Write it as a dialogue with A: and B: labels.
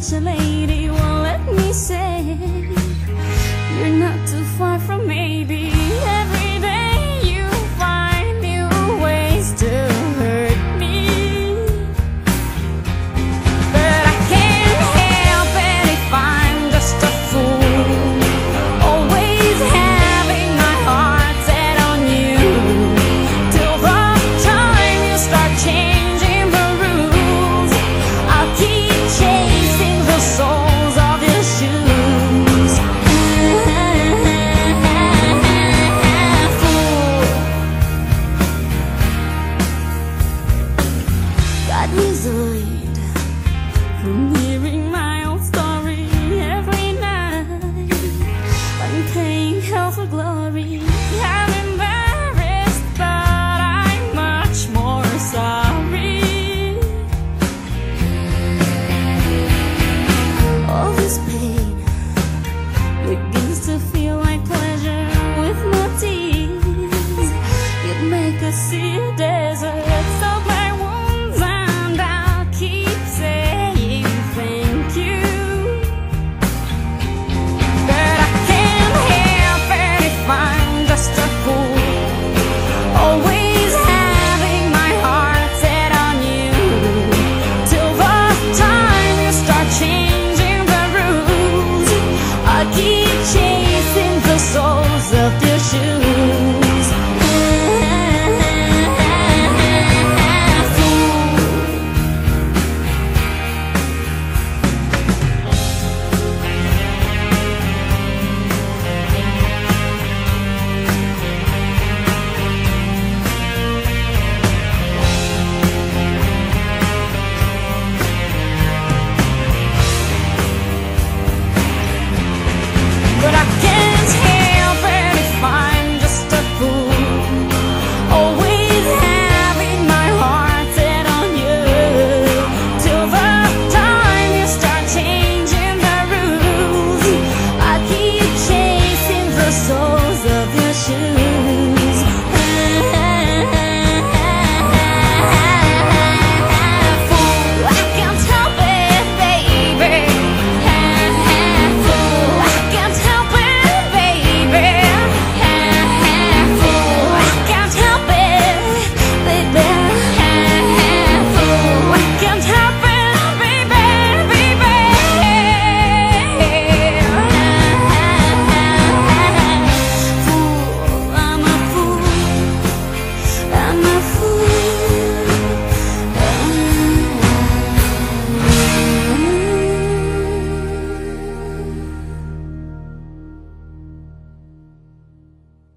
A: such a lady won't let me say you're not